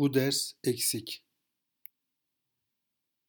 Bu ders eksik.